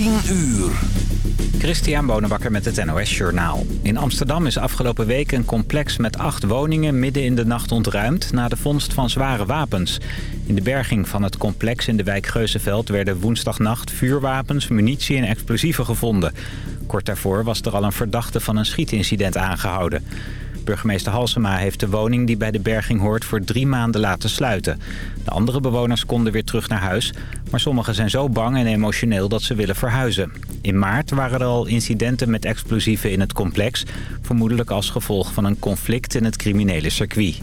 10 uur. Christian Bonenbakker met het NOS Journaal. In Amsterdam is afgelopen week een complex met acht woningen midden in de nacht ontruimd... na de vondst van zware wapens. In de berging van het complex in de wijk Geuzenveld werden woensdagnacht vuurwapens, munitie en explosieven gevonden. Kort daarvoor was er al een verdachte van een schietincident aangehouden. Burgemeester Halsema heeft de woning die bij de berging hoort voor drie maanden laten sluiten. De andere bewoners konden weer terug naar huis, maar sommigen zijn zo bang en emotioneel dat ze willen verhuizen. In maart waren er al incidenten met explosieven in het complex, vermoedelijk als gevolg van een conflict in het criminele circuit.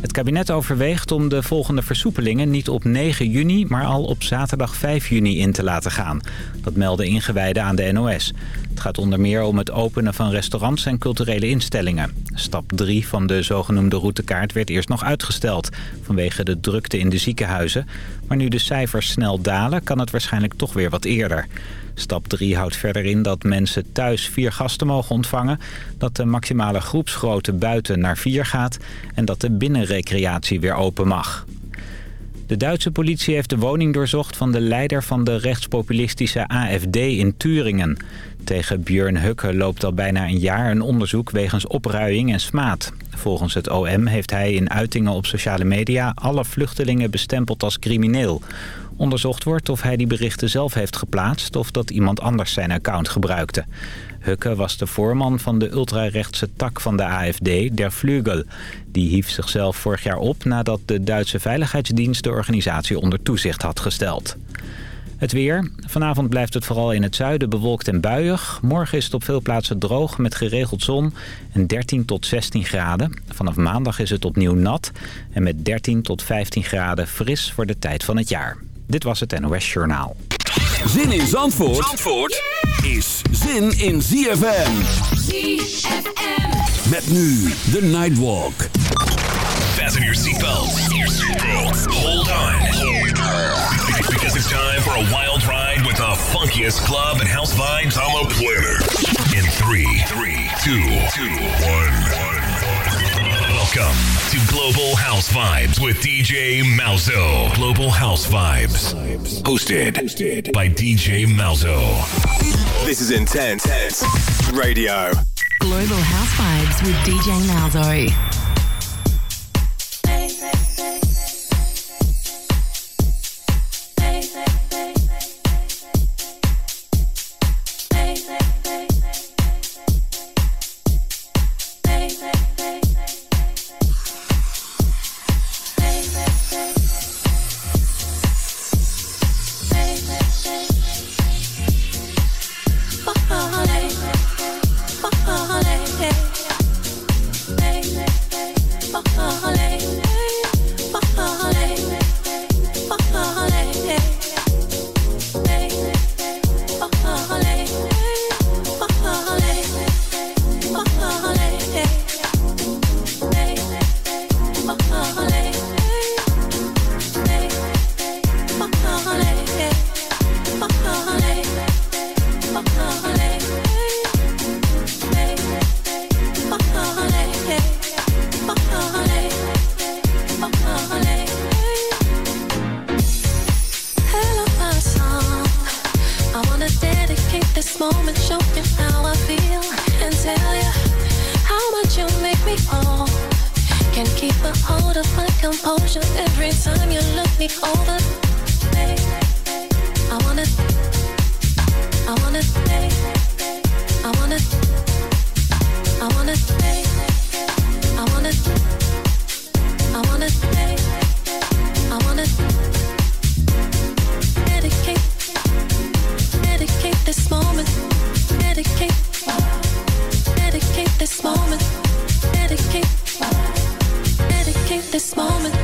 Het kabinet overweegt om de volgende versoepelingen niet op 9 juni, maar al op zaterdag 5 juni in te laten gaan. Dat melden ingewijden aan de NOS. Het gaat onder meer om het openen van restaurants en culturele instellingen. Stap 3 van de zogenoemde routekaart werd eerst nog uitgesteld... vanwege de drukte in de ziekenhuizen. Maar nu de cijfers snel dalen, kan het waarschijnlijk toch weer wat eerder. Stap 3 houdt verder in dat mensen thuis vier gasten mogen ontvangen... dat de maximale groepsgrootte buiten naar vier gaat... en dat de binnenrecreatie weer open mag. De Duitse politie heeft de woning doorzocht van de leider van de rechtspopulistische AFD in Turingen. Tegen Björn Hukke loopt al bijna een jaar een onderzoek wegens opruiing en smaad. Volgens het OM heeft hij in uitingen op sociale media alle vluchtelingen bestempeld als crimineel. Onderzocht wordt of hij die berichten zelf heeft geplaatst of dat iemand anders zijn account gebruikte. Hukke was de voorman van de ultrarechtse tak van de AFD, Der Flügel. Die hief zichzelf vorig jaar op nadat de Duitse Veiligheidsdienst de organisatie onder toezicht had gesteld. Het weer. Vanavond blijft het vooral in het zuiden bewolkt en buiig. Morgen is het op veel plaatsen droog met geregeld zon en 13 tot 16 graden. Vanaf maandag is het opnieuw nat en met 13 tot 15 graden fris voor de tijd van het jaar. Dit was het NOS Journaal. Zin in Zandvoort, Zandvoort is zin in ZFM. ZFM. Met nu de Nightwalk. Fasten your seatbelts. Time for a wild ride with the funkiest club and house vibes on the planet. In three, three, two, two, one. Welcome to Global House Vibes with DJ Malzo. Global House Vibes. Hosted, by DJ Malzo. This is Intense Radio. Global House Vibes with DJ Malzo. Wanna dedicate this moment, show you how I feel, and tell you how much you make me whole. Can't keep a hold of my composure every time you look me over. Hey, I wanna, I wanna, hey, I wanna, I wanna, hey, I wanna, I wanna, hey, I wanna. Dedicate, this moment. Dedicate, dedicate this moment. Dedicate, dedicate this moment.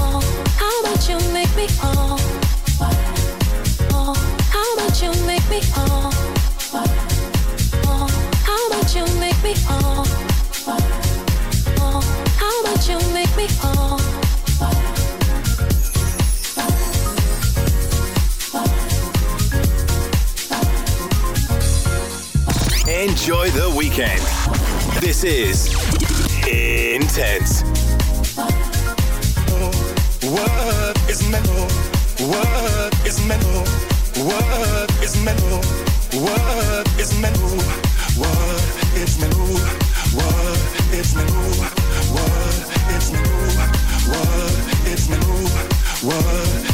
Oh, how much you make me. Oh, oh how much you make me. Oh, oh how much you make me. Oh, oh how much you make me whole. enjoy the weekend. This is Intense. What is mental? What is mental? What is mental? What is mental? What is mental? What is mental? What is mental? What is mental? What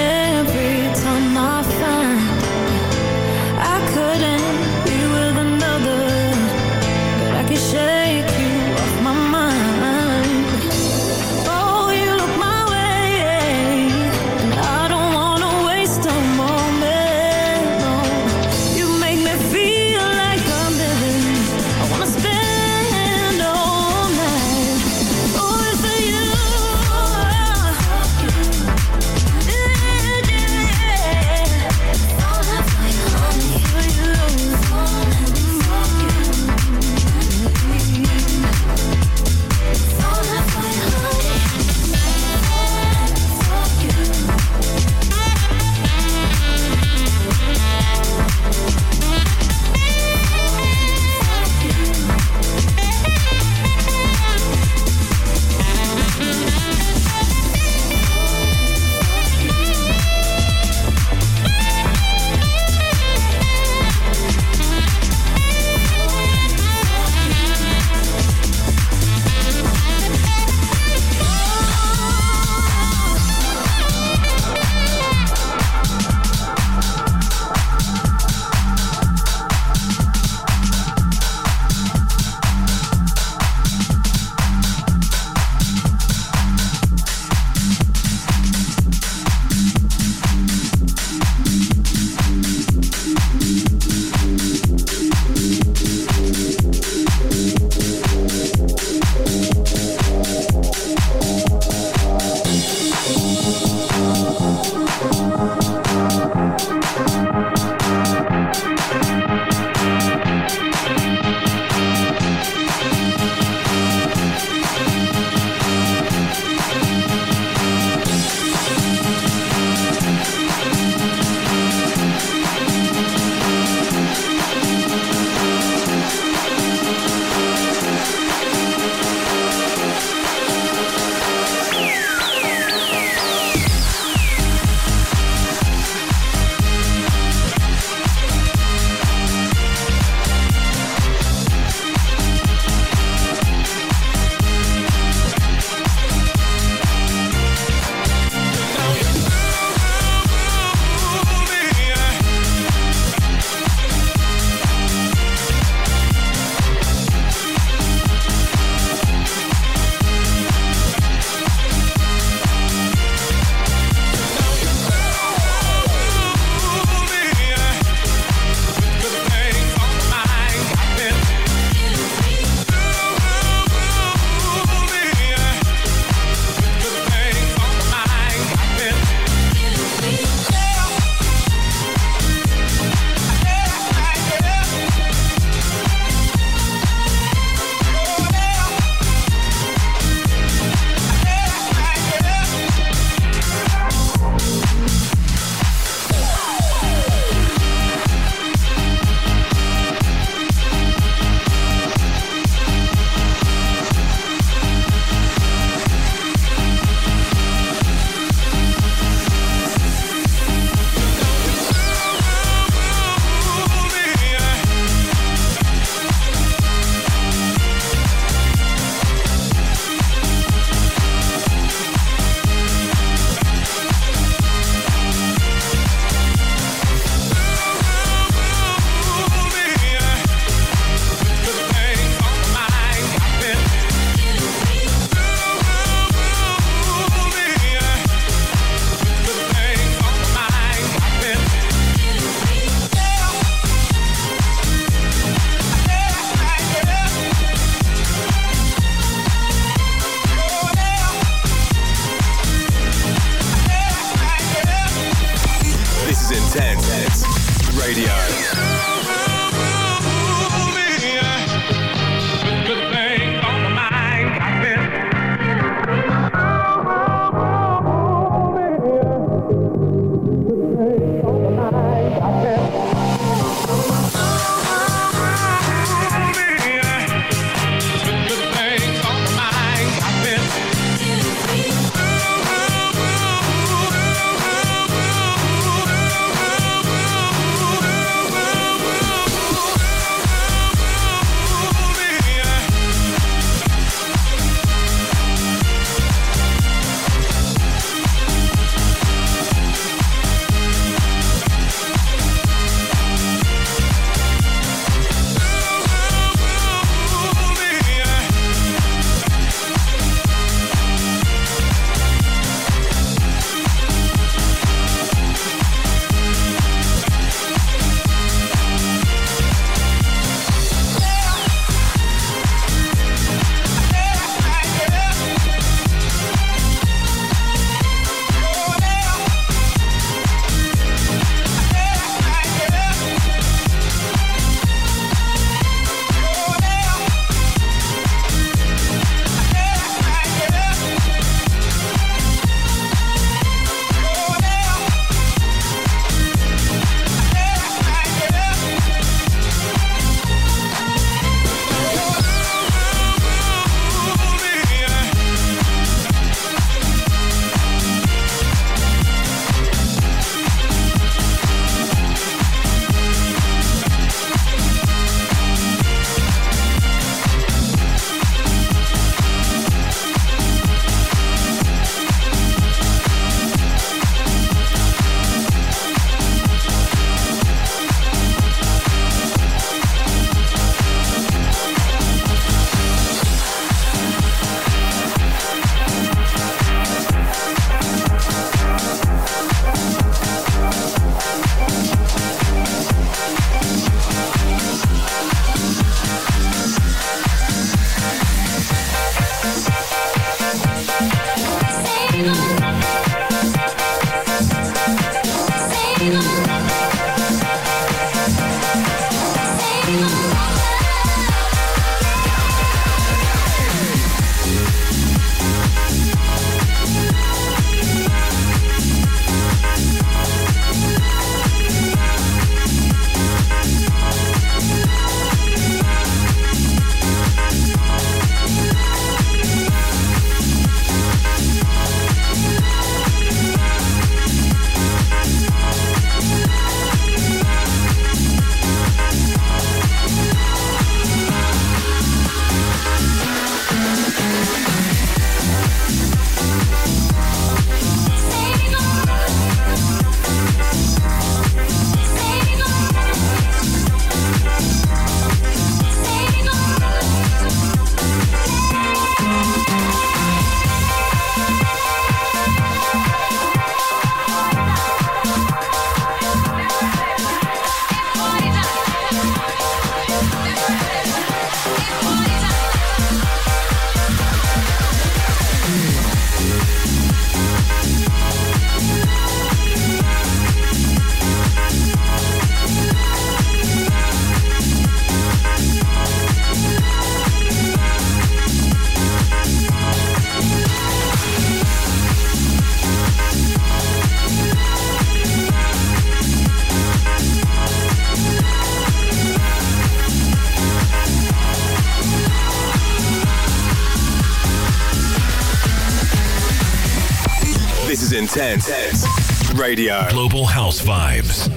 radio. Global House Vibes.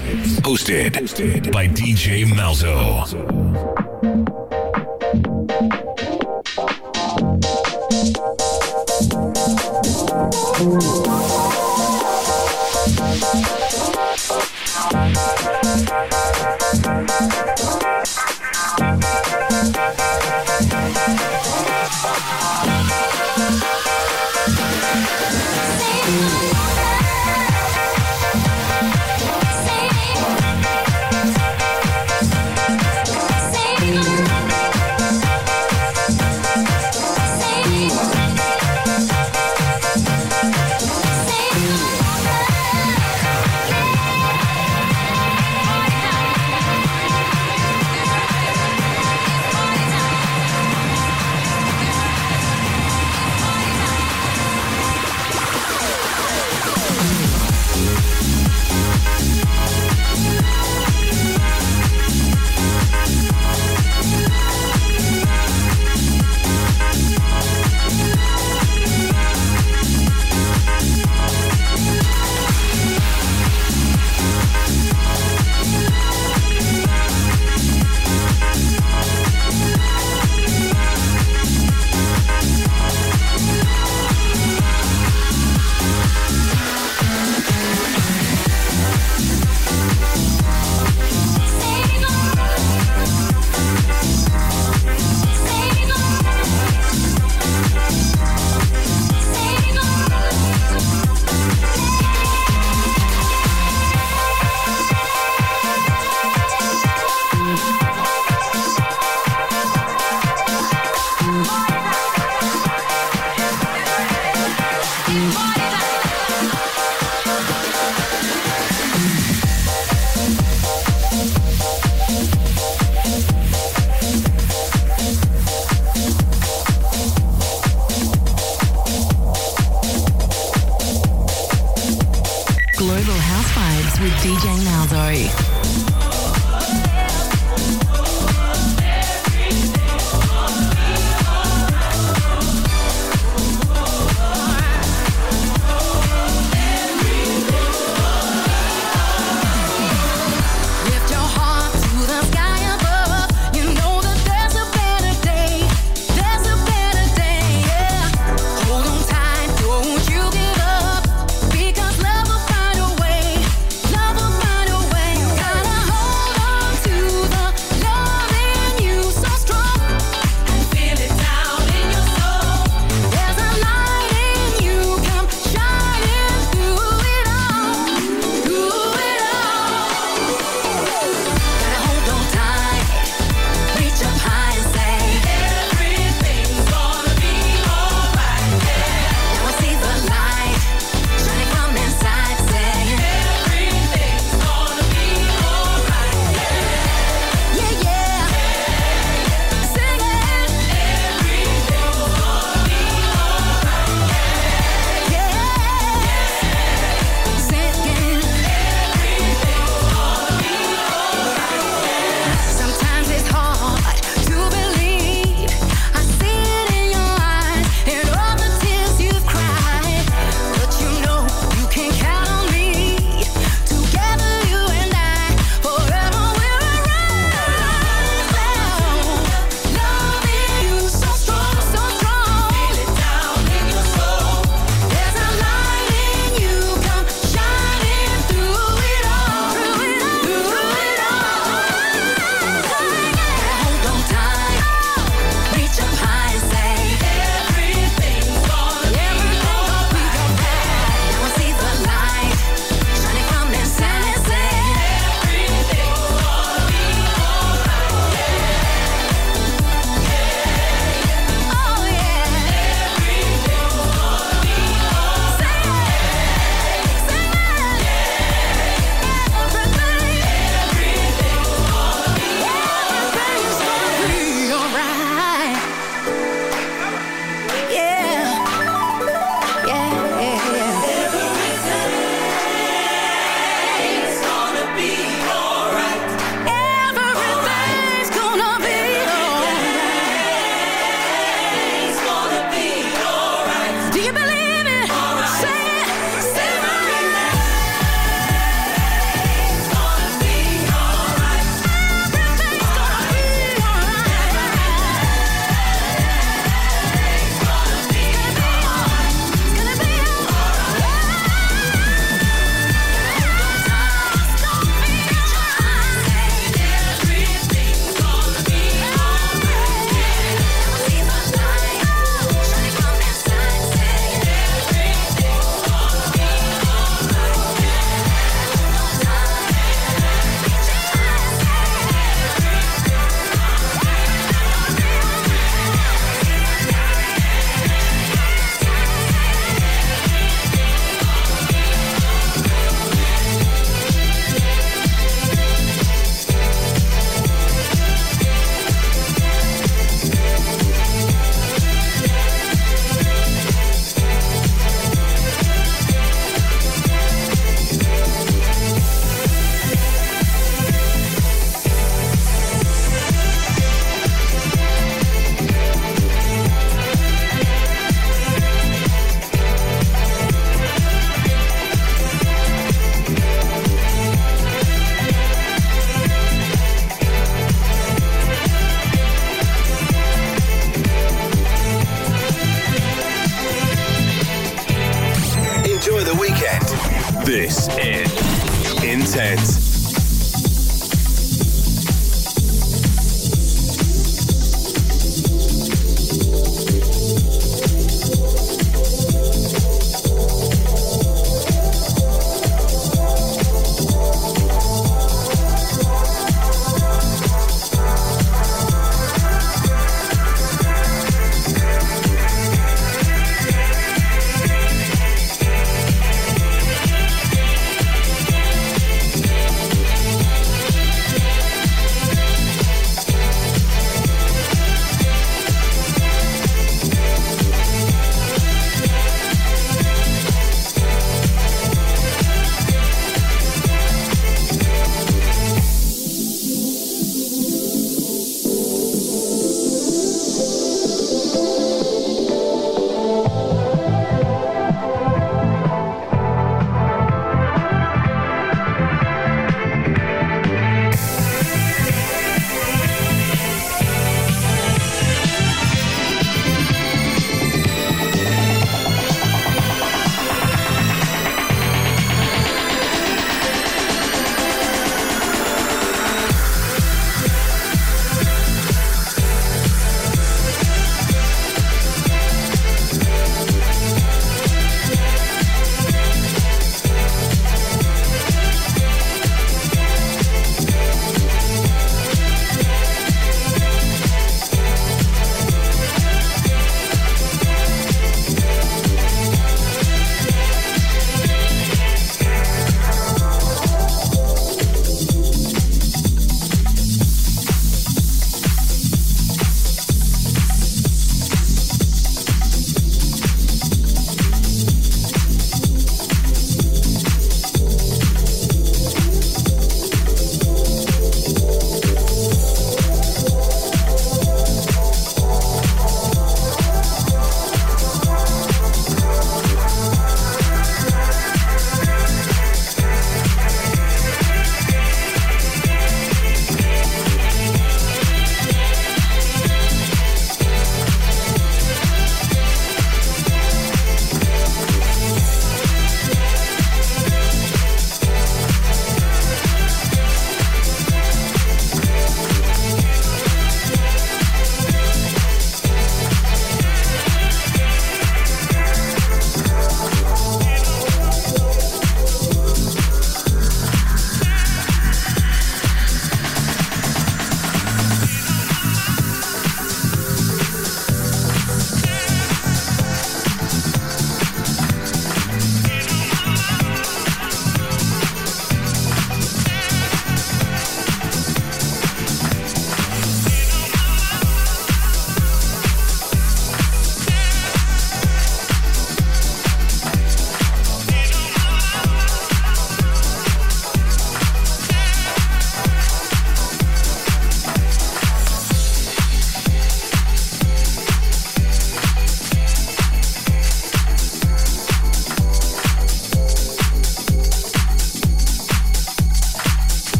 Hosted by DJ Malzo.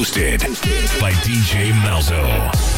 Hosted by DJ Malzo.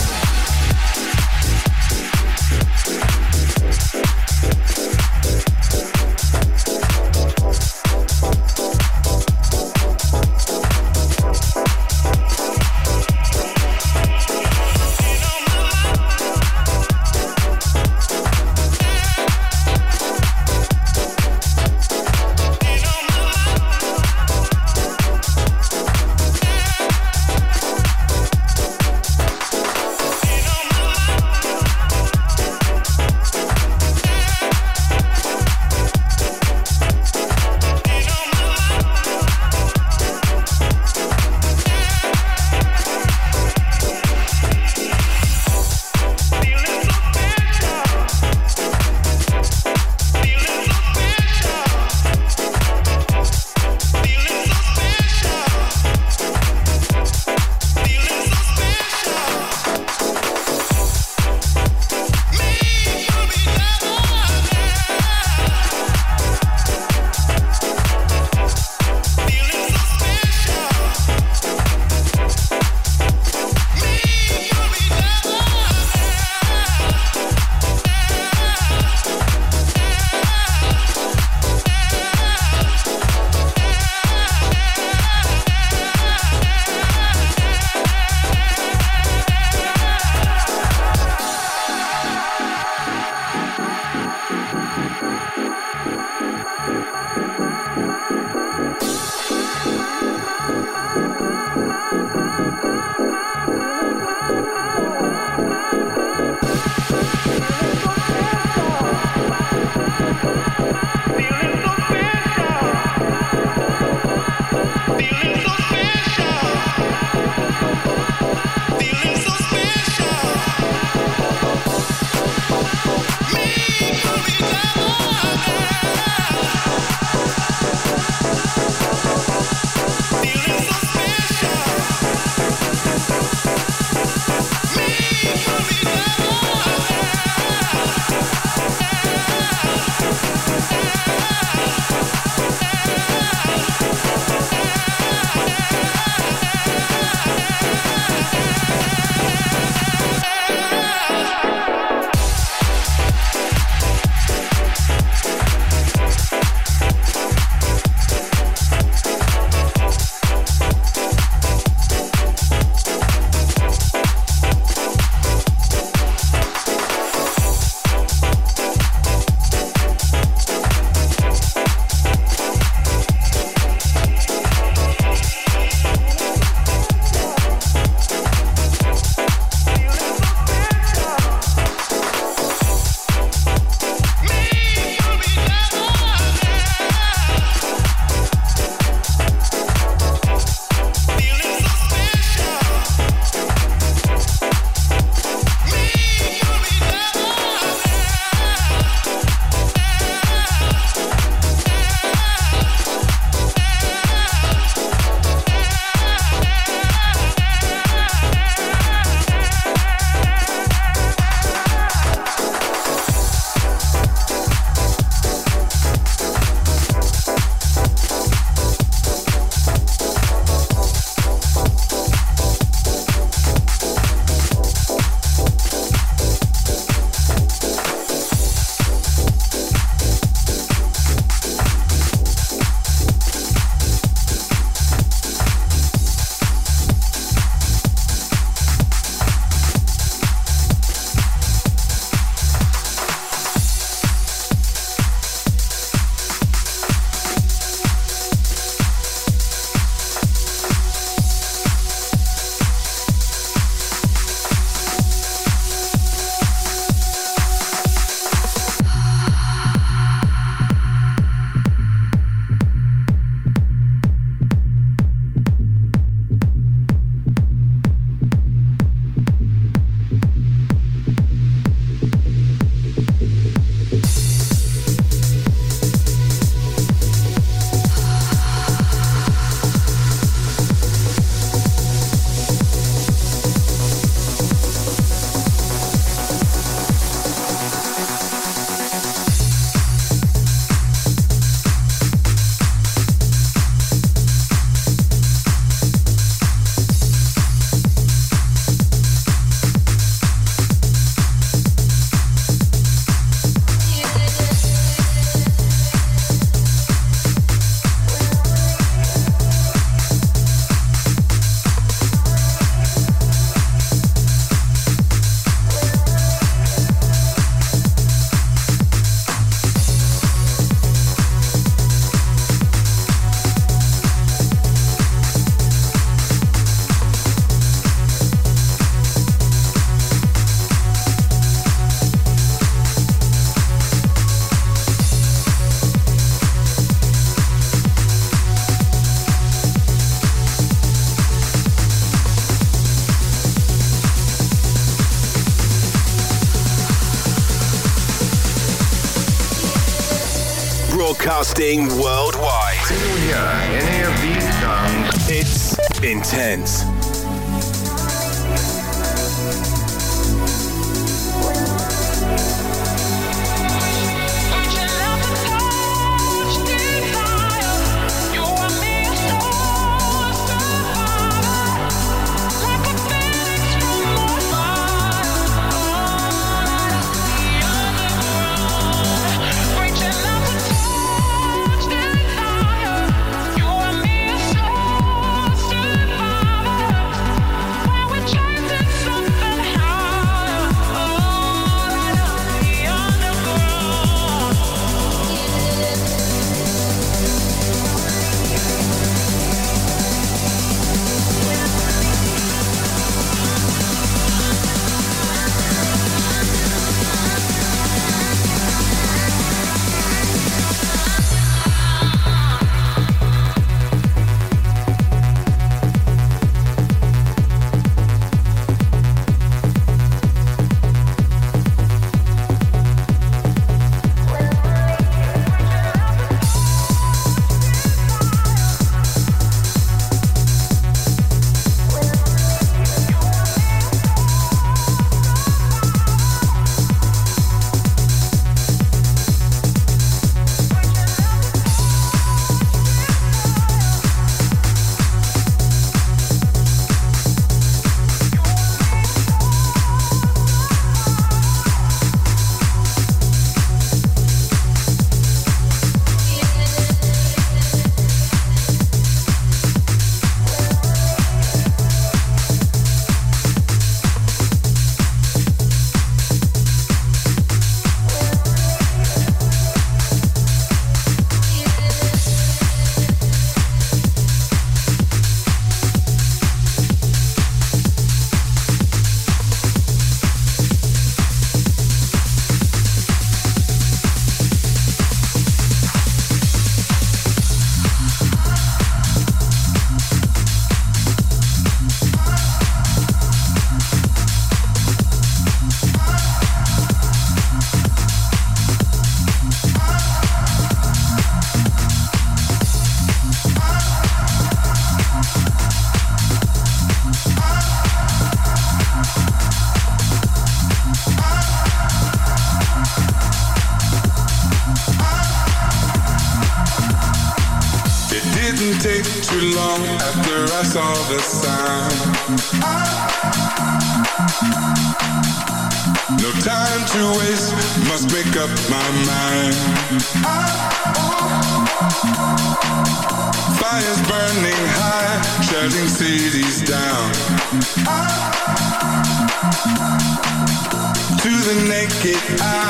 Broadcasting worldwide. Can you hear any of these sounds? It's intense.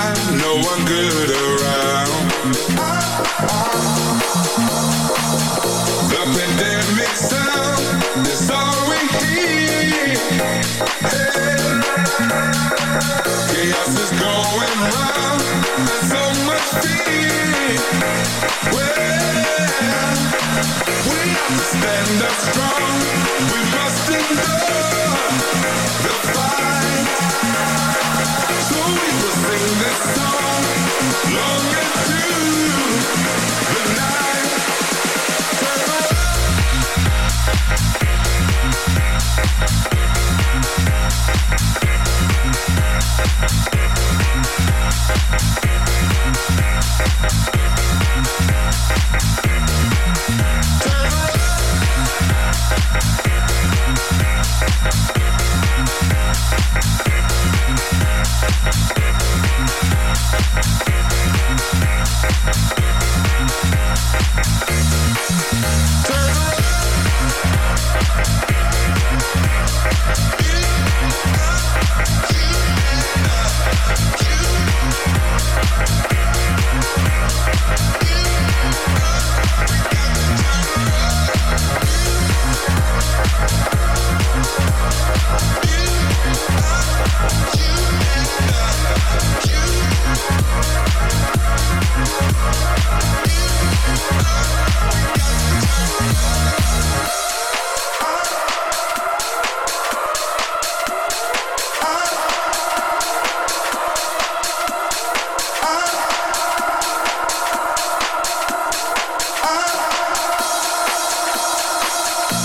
No one good around. The pandemic sound is all we hear. Hey. Chaos is going round, and so much fear. Well, we have to stand up strong. We must endure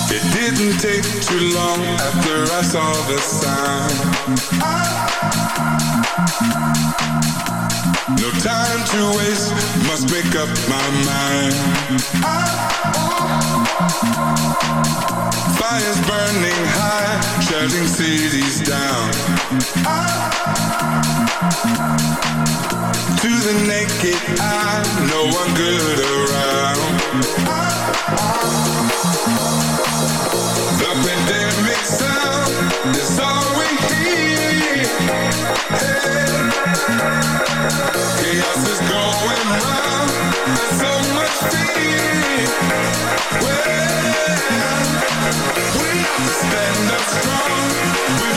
It didn't take too long after I saw the sign. No time to waste, must make up my mind. Fires burning high, shutting cities down. To the naked eye, no one good around. The stand up strong.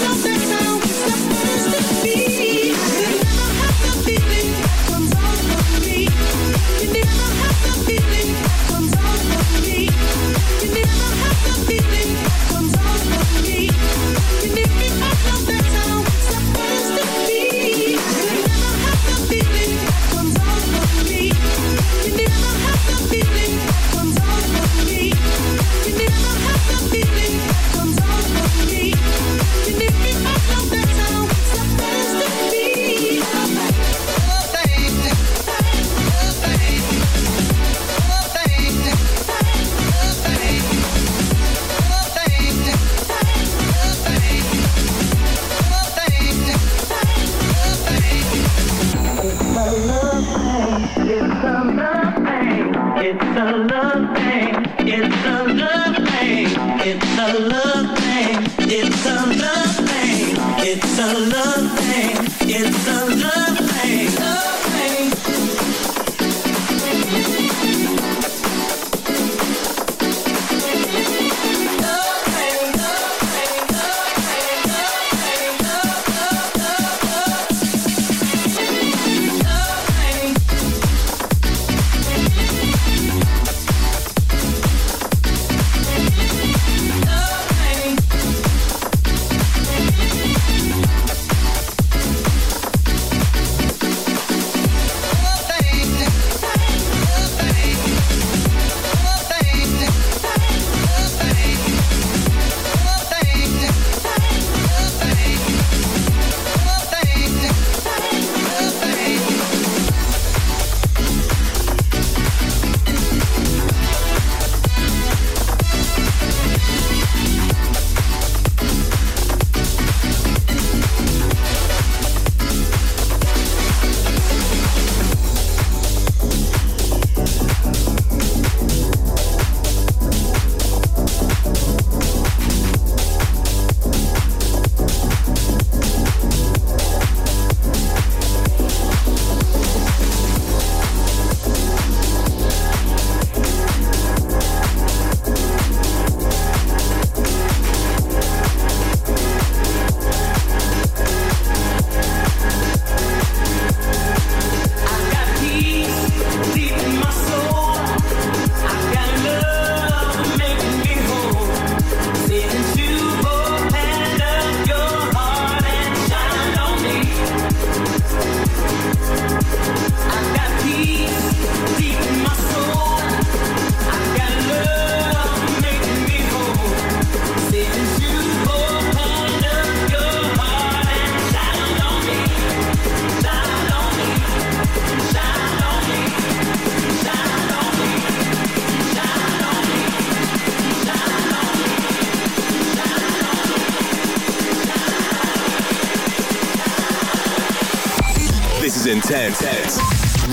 Love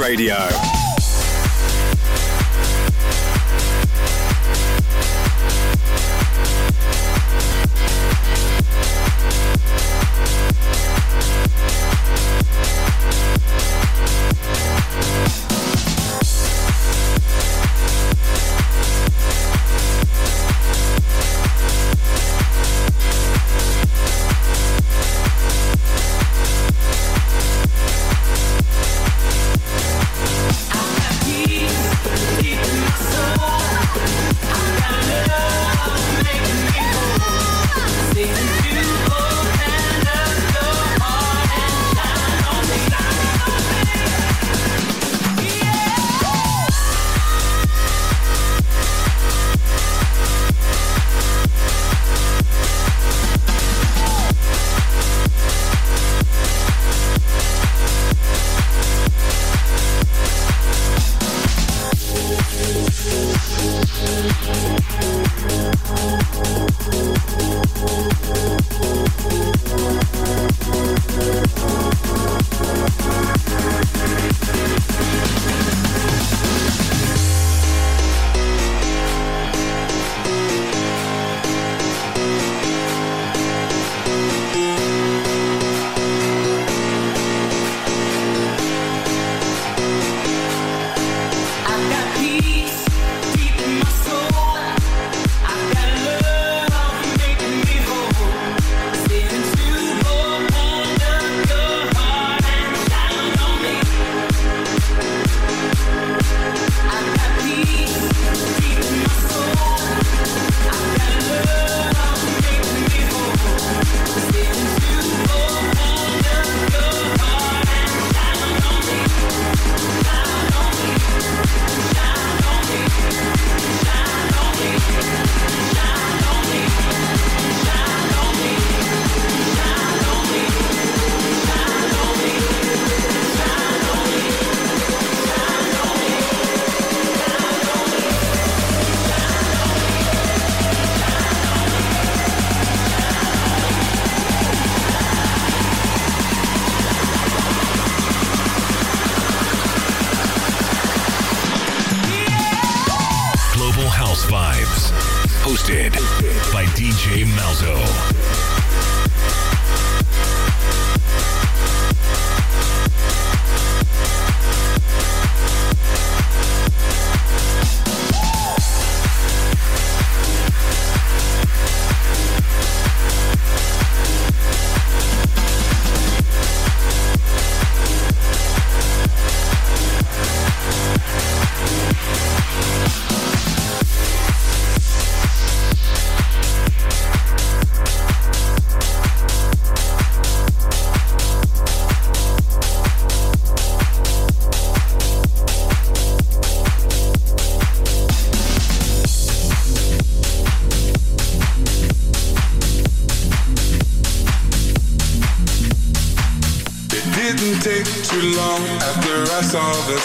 Radio. Saw the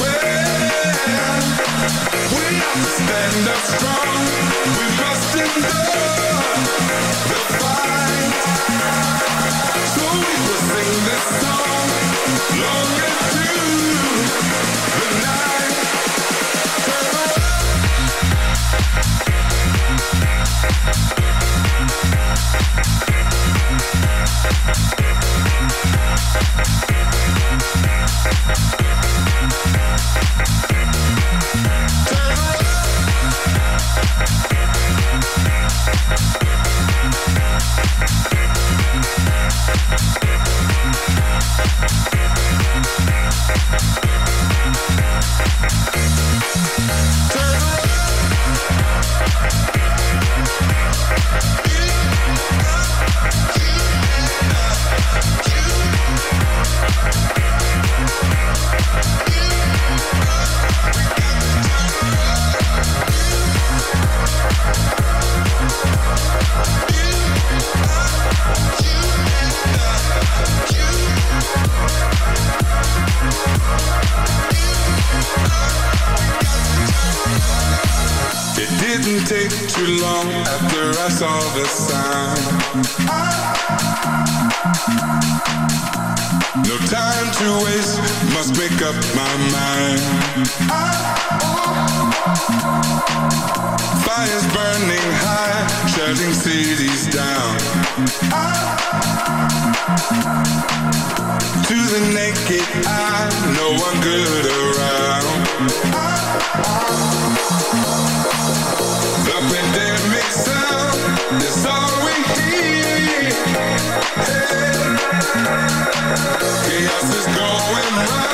Chaos is going round,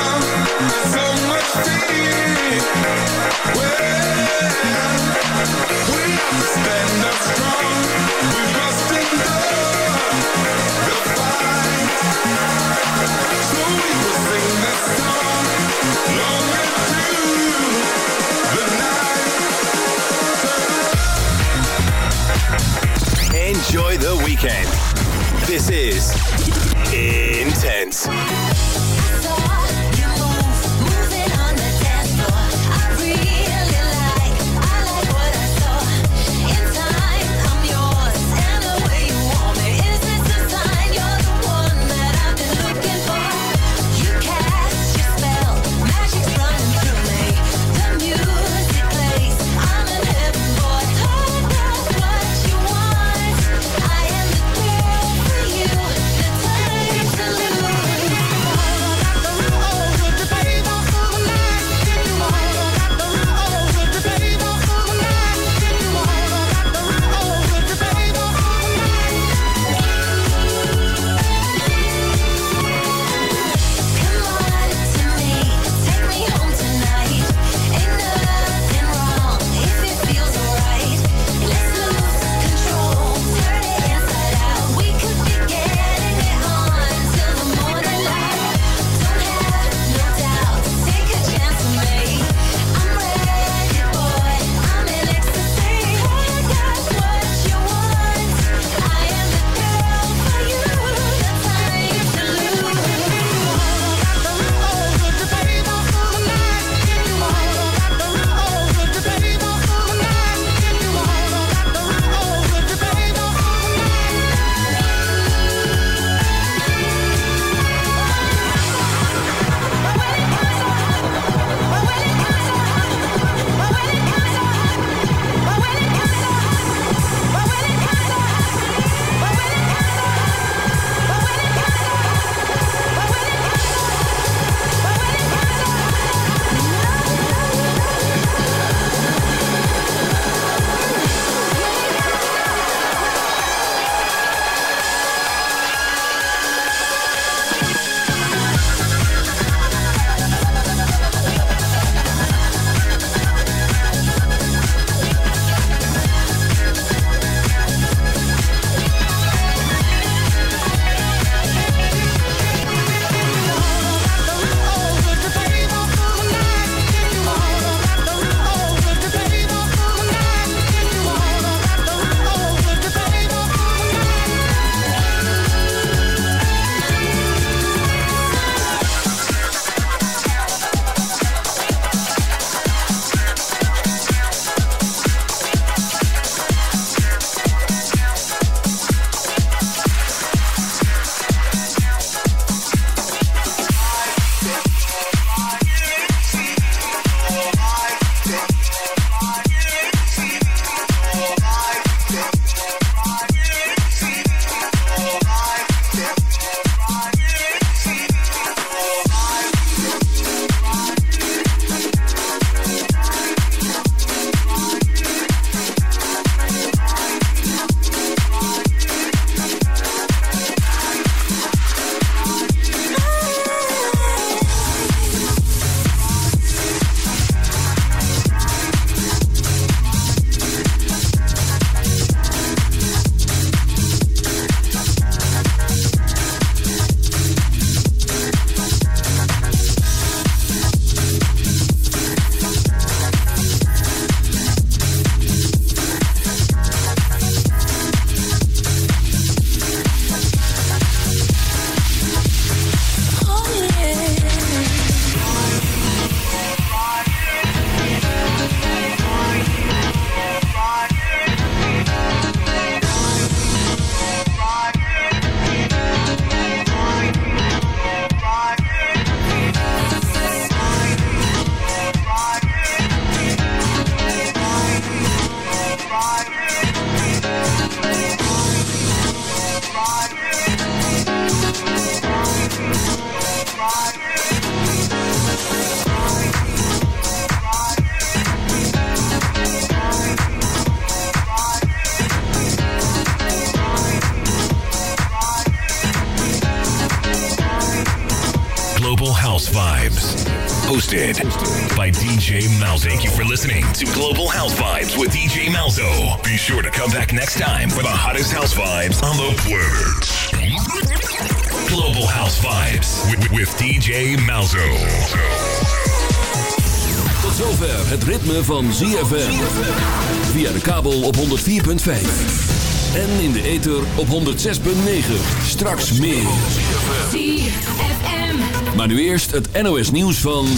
Hosted by DJ Malzo. Thank you for listening to Global House Vibes with DJ Malzo. Be sure to come back next time for the hottest house vibes on the planet. Global House Vibes with, with DJ Malzo. Tot zover het ritme van ZFM. Via de kabel op 104.5. En in de ether op 106.9. Straks meer. Maar nu eerst het NOS nieuws van...